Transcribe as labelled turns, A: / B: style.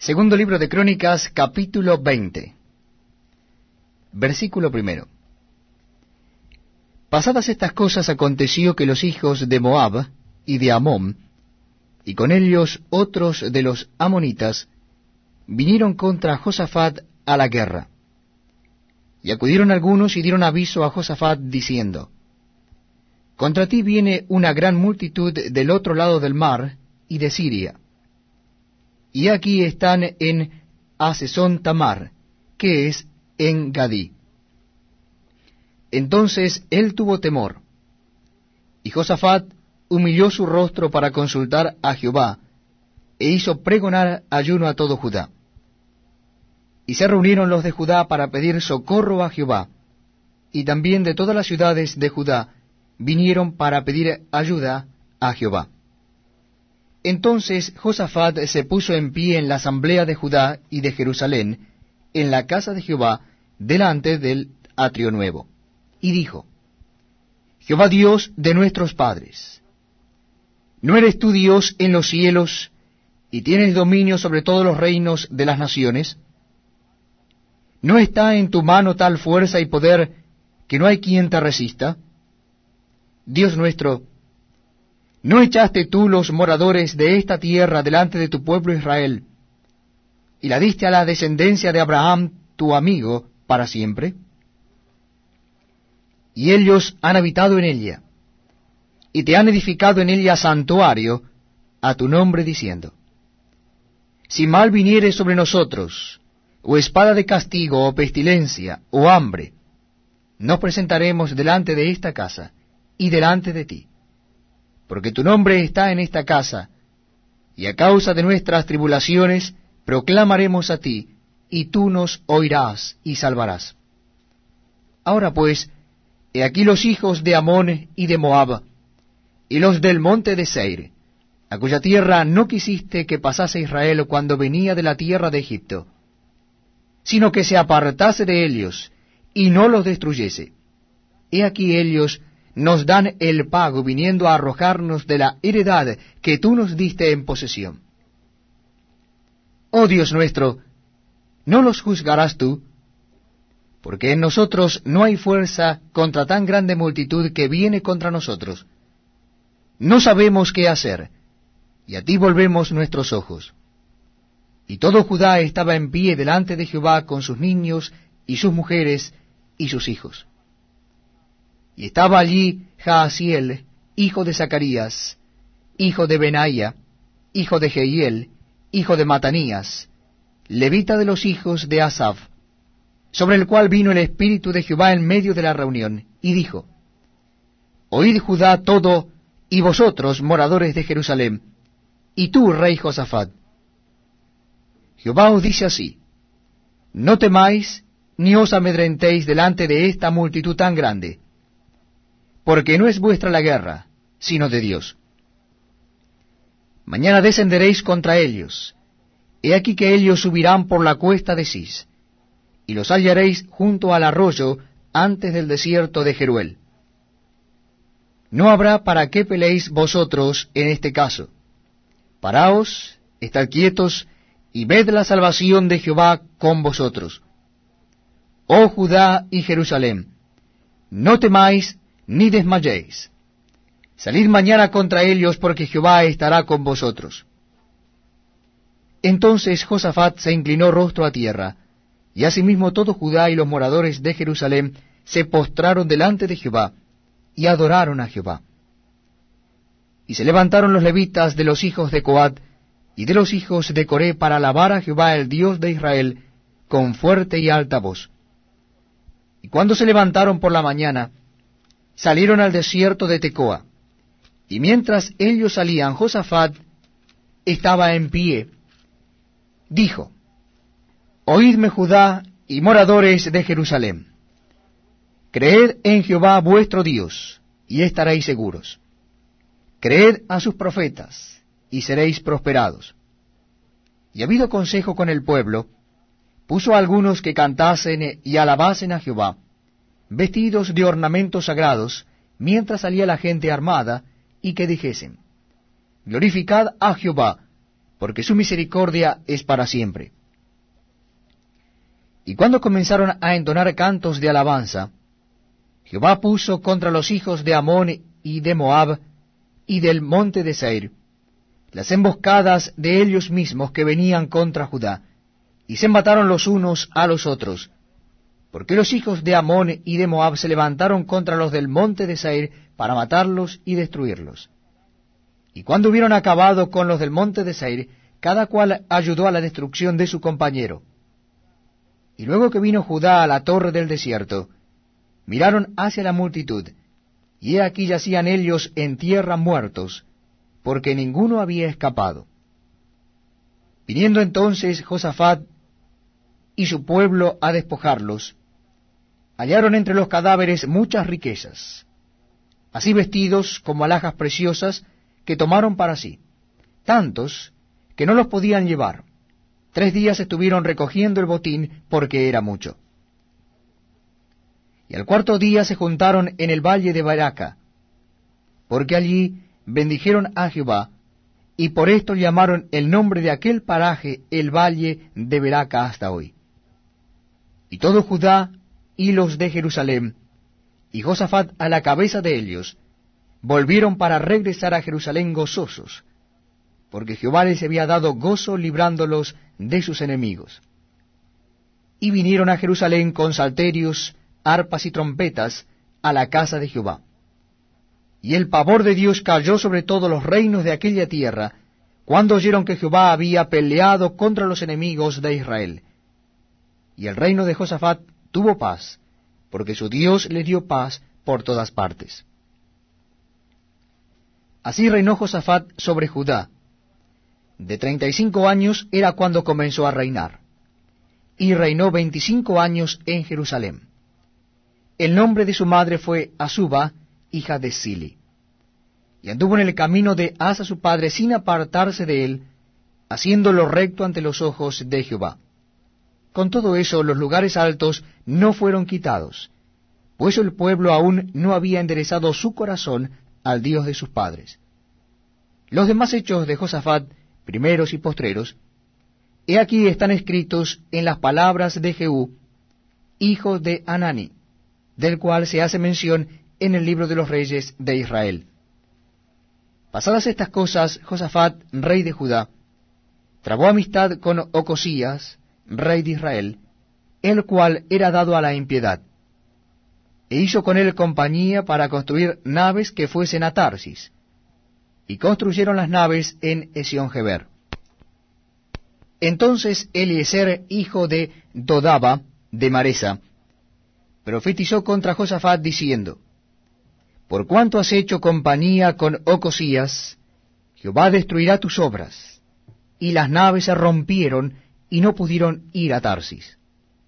A: Segundo libro de Crónicas, capítulo 20. Versículo primero. Pasadas estas cosas aconteció que los hijos de Moab y de Amón, y con ellos otros de los amonitas, vinieron contra Josafat a la guerra. Y acudieron algunos y dieron aviso a Josafat diciendo, Contra ti viene una gran multitud del otro lado del mar y de Siria y aquí están en Asesón Tamar, que es en Gadí. Entonces él tuvo temor, y Josafat humilló su rostro para consultar a Jehová, e hizo pregonar ayuno a todo Judá. Y se reunieron los de Judá para pedir socorro a Jehová, y también de todas las ciudades de Judá vinieron para pedir ayuda a Jehová. Entonces Josafat se puso en pie en la asamblea de Judá y de Jerusalén, en la casa de Jehová, delante del atrio nuevo, y dijo, Jehová Dios de nuestros padres, ¿no eres tú Dios en los cielos y tienes dominio sobre todos los reinos de las naciones? ¿No está en tu mano tal fuerza y poder que no hay quien te resista? Dios nuestro, ¿No echaste tú los moradores de esta tierra delante de tu pueblo Israel, y la diste a la descendencia de Abraham, tu amigo, para siempre? Y ellos han habitado en ella, y te han edificado en ella santuario a tu nombre diciendo, Si mal viniere sobre nosotros, o espada de castigo, o pestilencia, o hambre, nos presentaremos delante de esta casa, y delante de ti porque tu nombre está en esta casa, y a causa de nuestras tribulaciones proclamaremos a ti, y tú nos oirás y salvarás. Ahora pues, he aquí los hijos de Amón y de Moab, y los del monte de Seir, a cuya tierra no quisiste que pasase Israel cuando venía de la tierra de Egipto, sino que se apartase de ellos, y no los destruyese. He aquí ellos nos dan el pago viniendo a arrojarnos de la heredad que tú nos diste en posesión. Oh Dios nuestro, ¿no los juzgarás tú? Porque en nosotros no hay fuerza contra tan grande multitud que viene contra nosotros. No sabemos qué hacer, y a ti volvemos nuestros ojos. Y todo Judá estaba en pie delante de Jehová con sus niños y sus mujeres y sus hijos. Y estaba allí Jaasiel, hijo de Zacarías, hijo de Benaía, hijo de Jehiel, hijo de Matanías, levita de los hijos de Asaf, sobre el cual vino el Espíritu de Jehová en medio de la reunión, y dijo, Oíd Judá todo, y vosotros, moradores de Jerusalén, y tú, rey Josafat. Jehová os dice así, No temáis, ni os amedrentéis delante de esta multitud tan grande, porque no es vuestra la guerra, sino de Dios. Mañana descenderéis contra ellos. He aquí que ellos subirán por la cuesta de Cis, y los hallaréis junto al arroyo antes del desierto de Jeruel. No habrá para qué peleéis vosotros en este caso. Paraos, estad quietos, y ved la salvación de Jehová con vosotros. Oh Judá y Jerusalén, no temáis ni desmayéis. Salid mañana contra ellos, porque Jehová estará con vosotros. Entonces Josafat se inclinó rostro a tierra, y asimismo todo Judá y los moradores de Jerusalén se postraron delante de Jehová, y adoraron a Jehová. Y se levantaron los levitas de los hijos de Coat y de los hijos de Coré para alabar a Jehová el Dios de Israel con fuerte y alta voz. Y cuando se levantaron por la mañana, salieron al desierto de Tecoa. Y mientras ellos salían, Josafat estaba en pie. Dijo, Oídme Judá y moradores de Jerusalén. Creed en Jehová vuestro Dios, y estaréis seguros. Creed a sus profetas, y seréis prosperados. Y habido consejo con el pueblo, puso algunos que cantasen y alabasen a Jehová, vestidos de ornamentos sagrados, mientras salía la gente armada, y que dijesen, Glorificad a Jehová, porque su misericordia es para siempre. Y cuando comenzaron a entonar cantos de alabanza, Jehová puso contra los hijos de Amón y de Moab y del monte de Seir las emboscadas de ellos mismos que venían contra Judá, y se mataron los unos a los otros, porque los hijos de Amón y de Moab se levantaron contra los del monte de Seir para matarlos y destruirlos. Y cuando hubieron acabado con los del monte de Seir, cada cual ayudó a la destrucción de su compañero. Y luego que vino Judá a la torre del desierto, miraron hacia la multitud, y he aquí yacían ellos en tierra muertos, porque ninguno había escapado. Viniendo entonces Josafat y su pueblo a despojarlos, hallaron entre los cadáveres muchas riquezas, así vestidos como alhajas preciosas que tomaron para sí, tantos que no los podían llevar. Tres días estuvieron recogiendo el botín porque era mucho. Y al cuarto día se juntaron en el valle de Baraca, porque allí bendijeron a Jehová, y por esto llamaron el nombre de aquel paraje el valle de Baraca hasta hoy. Y todo Judá y los de Jerusalén, y Josafat a la cabeza de ellos, volvieron para regresar a Jerusalén gozosos, porque Jehová les había dado gozo librándolos de sus enemigos. Y vinieron a Jerusalén con salterios, arpas y trompetas a la casa de Jehová. Y el pavor de Dios cayó sobre todos los reinos de aquella tierra, cuando oyeron que Jehová había peleado contra los enemigos de Israel. Y el reino de Josafat tuvo paz, porque su Dios le dio paz por todas partes. Así reinó Josafat sobre Judá. De treinta y cinco años era cuando comenzó a reinar, y reinó veinticinco años en Jerusalén. El nombre de su madre fue Azuba, hija de Sili. Y anduvo en el camino de Asa su padre sin apartarse de él, haciéndolo recto ante los ojos de Jehová. Con todo eso los lugares altos no fueron quitados, pues el pueblo aún no había enderezado su corazón al Dios de sus padres. Los demás hechos de Josafat, primeros y postreros, he aquí están escritos en las palabras de Jehú, hijo de Anani, del cual se hace mención en el libro de los reyes de Israel. Pasadas estas cosas, Josafat, rey de Judá, trabó amistad con Ocosías, rey de Israel, el cual era dado a la impiedad, e hizo con él compañía para construir naves que fuesen a Tarsis, y construyeron las naves en Esión-Geber. Entonces Eliezer, hijo de Dodaba, de Maresa, profetizó contra Josafat diciendo, Por cuanto has hecho compañía con Ocosías, Jehová destruirá tus obras. Y las naves se rompieron y no pudieron ir a Tarsis.